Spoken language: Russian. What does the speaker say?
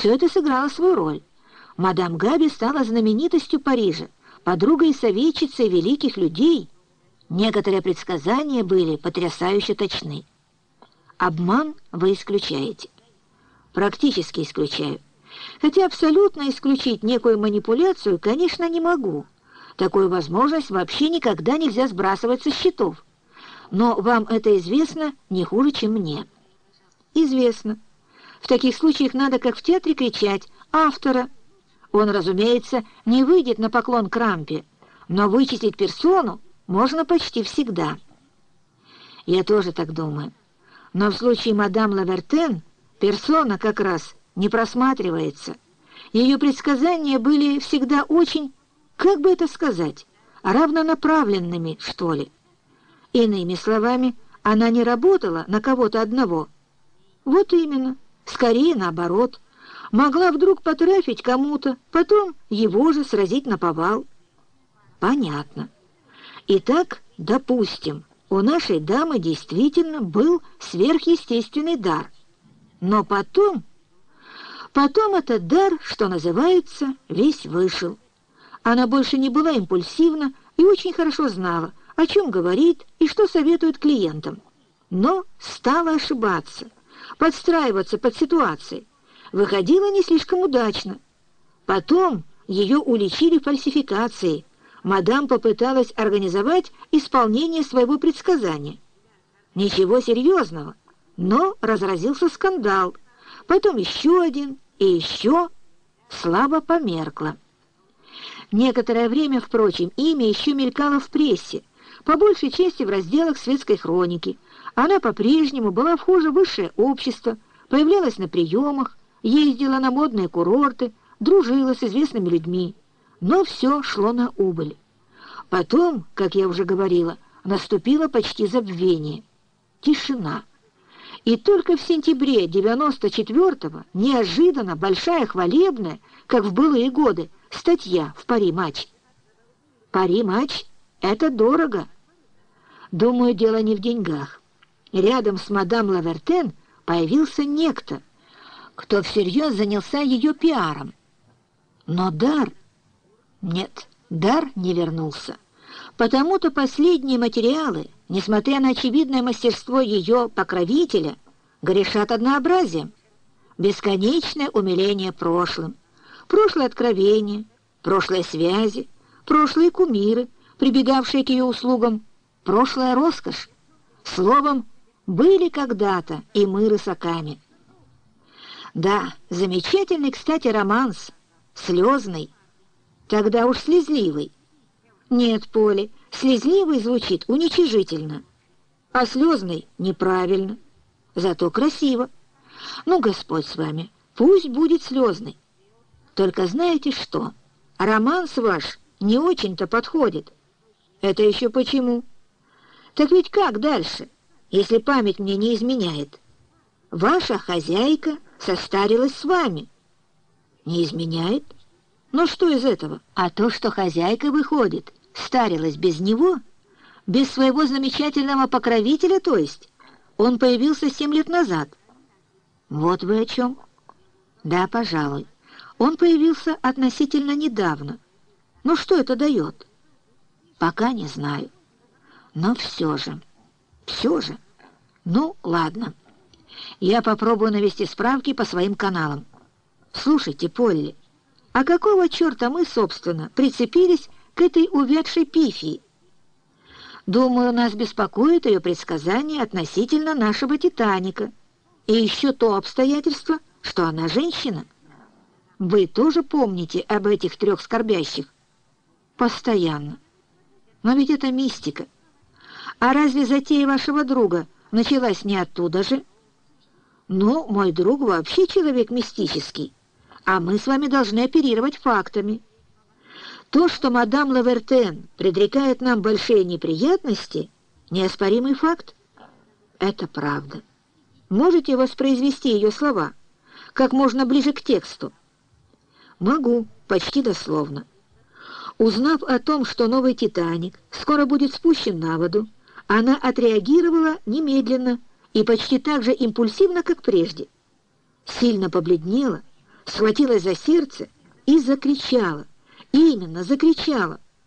Все это сыграло свою роль. Мадам Габи стала знаменитостью Парижа, подругой и советчицей великих людей. Некоторые предсказания были потрясающе точны. Обман вы исключаете. Практически исключаю. Хотя абсолютно исключить некую манипуляцию, конечно, не могу. Такую возможность вообще никогда нельзя сбрасывать со счетов. Но вам это известно не хуже, чем мне. Известно. В таких случаях надо, как в театре, кричать «автора». Он, разумеется, не выйдет на поклон к рампе, но вычислить персону можно почти всегда. Я тоже так думаю. Но в случае мадам Лавертен персона как раз не просматривается. Ее предсказания были всегда очень, как бы это сказать, равнонаправленными, что ли. Иными словами, она не работала на кого-то одного. Вот именно, скорее наоборот. Могла вдруг потрафить кому-то, потом его же сразить на повал. Понятно. Итак, допустим, у нашей дамы действительно был сверхъестественный дар. Но потом... Потом этот дар, что называется, весь вышел. Она больше не была импульсивна и очень хорошо знала, о чем говорит и что советует клиентам. Но стала ошибаться, подстраиваться под ситуации. Выходила не слишком удачно. Потом ее уличили в фальсификации. Мадам попыталась организовать исполнение своего предсказания. Ничего серьезного, но разразился скандал. Потом еще один и еще слабо померкло. Некоторое время, впрочем, имя еще мелькало в прессе, по большей части в разделах светской хроники. Она по-прежнему была вхожа в высшее общество, появлялась на приемах, ездила на модные курорты, дружила с известными людьми. Но все шло на убыль. Потом, как я уже говорила, наступило почти забвение. Тишина. И только в сентябре 94-го неожиданно большая хвалебная, как в былые годы, статья в «Пари-матч». «Пари-матч» Это дорого. Думаю, дело не в деньгах. Рядом с мадам Лавертен появился некто, кто всерьез занялся ее пиаром. Но дар... Нет, дар не вернулся. Потому-то последние материалы, несмотря на очевидное мастерство ее покровителя, грешат однообразием. Бесконечное умиление прошлым, прошлое откровение, прошлые связи, прошлые кумиры — прибегавшие к ее услугам, прошлая роскошь. Словом, были когда-то и мы рысаками. Да, замечательный, кстати, романс, слезный, тогда уж слезливый. Нет, Поле, слезливый звучит уничижительно, а слезный неправильно, зато красиво. Ну, Господь с вами, пусть будет слезный. Только знаете что, романс ваш не очень-то подходит. Это еще почему? Так ведь как дальше, если память мне не изменяет? Ваша хозяйка состарилась с вами. Не изменяет? Но что из этого? А то, что хозяйка выходит, старилась без него, без своего замечательного покровителя, то есть. Он появился семь лет назад. Вот вы о чем? Да, пожалуй. Он появился относительно недавно. Ну что это дает? Пока не знаю. Но все же, все же. Ну, ладно. Я попробую навести справки по своим каналам. Слушайте, Полли, а какого черта мы, собственно, прицепились к этой увядшей пифии? Думаю, нас беспокоит ее предсказание относительно нашего «Титаника». И еще то обстоятельство, что она женщина. Вы тоже помните об этих трех скорбящих? Постоянно. Но ведь это мистика. А разве затея вашего друга началась не оттуда же? Ну, мой друг вообще человек мистический, а мы с вами должны оперировать фактами. То, что мадам Лавертен предрекает нам большие неприятности, неоспоримый факт. Это правда. Можете воспроизвести ее слова как можно ближе к тексту? Могу, почти дословно. Узнав о том, что новый «Титаник» скоро будет спущен на воду, она отреагировала немедленно и почти так же импульсивно, как прежде. Сильно побледнела, схватилась за сердце и закричала. Именно закричала.